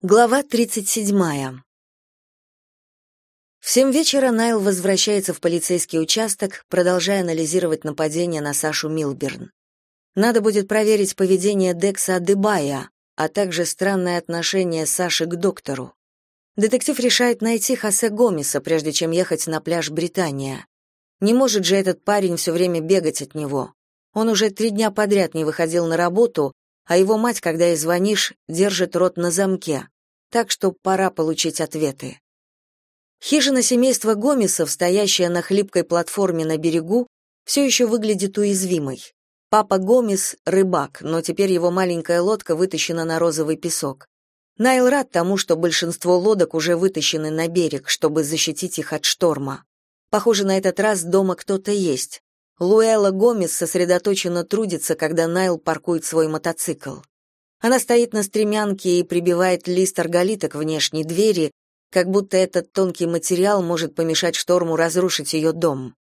Глава 37. В семь вечера Найл возвращается в полицейский участок, продолжая анализировать нападение на Сашу Милберн. Надо будет проверить поведение Декса Адыбая, а также странное отношение Саши к доктору. Детектив решает найти Хосе Гомеса, прежде чем ехать на пляж Британия. Не может же этот парень все время бегать от него. Он уже три дня подряд не выходил на работу, а его мать, когда ей звонишь, держит рот на замке. Так что пора получить ответы. Хижина семейства Гомесов, стоящая на хлипкой платформе на берегу, все еще выглядит уязвимой. Папа Гомес — рыбак, но теперь его маленькая лодка вытащена на розовый песок. Найл рад тому, что большинство лодок уже вытащены на берег, чтобы защитить их от шторма. Похоже, на этот раз дома кто-то есть. Луэла Гомес сосредоточенно трудится, когда Найл паркует свой мотоцикл. Она стоит на стремянке и прибивает лист арголита к внешней двери, как будто этот тонкий материал может помешать шторму разрушить ее дом.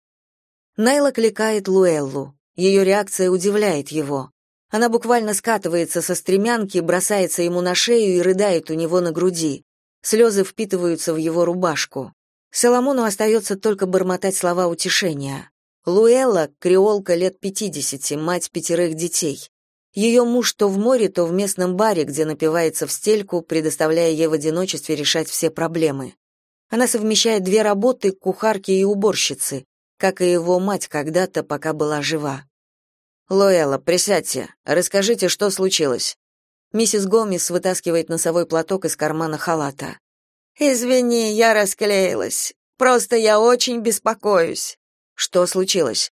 Найл кликает Луэллу. Ее реакция удивляет его. Она буквально скатывается со стремянки, бросается ему на шею и рыдает у него на груди. Слезы впитываются в его рубашку. Соломону остается только бормотать слова утешения. Луэлла — креолка лет пятидесяти, мать пятерых детей. Ее муж то в море, то в местном баре, где напивается в стельку, предоставляя ей в одиночестве решать все проблемы. Она совмещает две работы кухарки и уборщицы, как и его мать когда-то, пока была жива. «Луэлла, присядьте, расскажите, что случилось». Миссис Гомес вытаскивает носовой платок из кармана халата. «Извини, я расклеилась. Просто я очень беспокоюсь. Что случилось?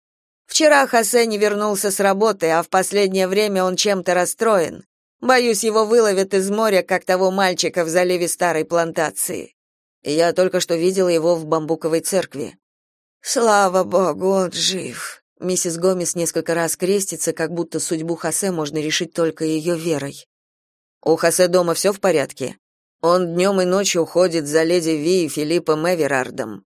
Вчера Хосе не вернулся с работы, а в последнее время он чем-то расстроен. Боюсь, его выловят из моря, как того мальчика в заливе старой плантации. Я только что видела его в бамбуковой церкви. Слава богу, он жив. Миссис Гомес несколько раз крестится, как будто судьбу Хосе можно решить только ее верой. У Хосе дома все в порядке. Он днем и ночью ходит за леди Ви и Филиппом Эверардом.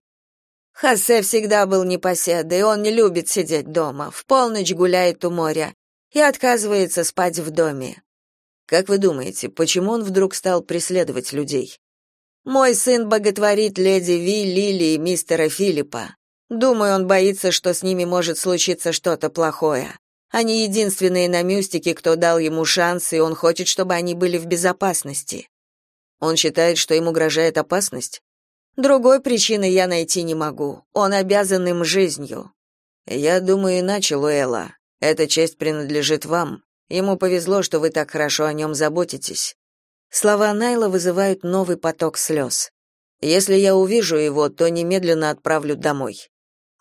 Хосе всегда был непоседой, он не любит сидеть дома, в полночь гуляет у моря и отказывается спать в доме. Как вы думаете, почему он вдруг стал преследовать людей? Мой сын боготворит леди Ви, Лили и мистера Филиппа. Думаю, он боится, что с ними может случиться что-то плохое. Они единственные на Мюстике, кто дал ему шанс, и он хочет, чтобы они были в безопасности. Он считает, что им угрожает опасность? Другой причины я найти не могу. Он обязан им жизнью. Я думаю иначе, Луэла. Эта честь принадлежит вам. Ему повезло, что вы так хорошо о нем заботитесь. Слова Найла вызывают новый поток слез. Если я увижу его, то немедленно отправлю домой.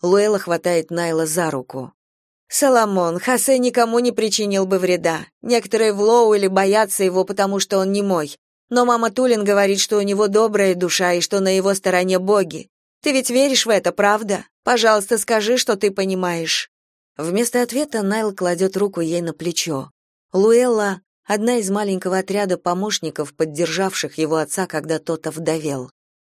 Луэла хватает Найла за руку. Соломон, Хосе никому не причинил бы вреда. Некоторые в Лоуэле боятся его, потому что он не мой. Но мама Тулин говорит, что у него добрая душа и что на его стороне боги. Ты ведь веришь в это, правда? Пожалуйста, скажи, что ты понимаешь. Вместо ответа Найл кладет руку ей на плечо. Луэлла — одна из маленького отряда помощников, поддержавших его отца, когда тот овдовел.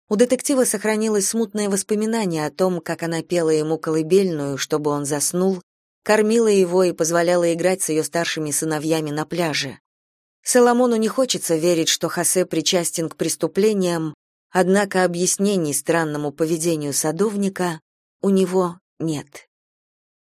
У детектива сохранилось смутное воспоминание о том, как она пела ему колыбельную, чтобы он заснул, кормила его и позволяла играть с ее старшими сыновьями на пляже. Соломону не хочется верить, что Хосе причастен к преступлениям, однако объяснений странному поведению садовника у него нет.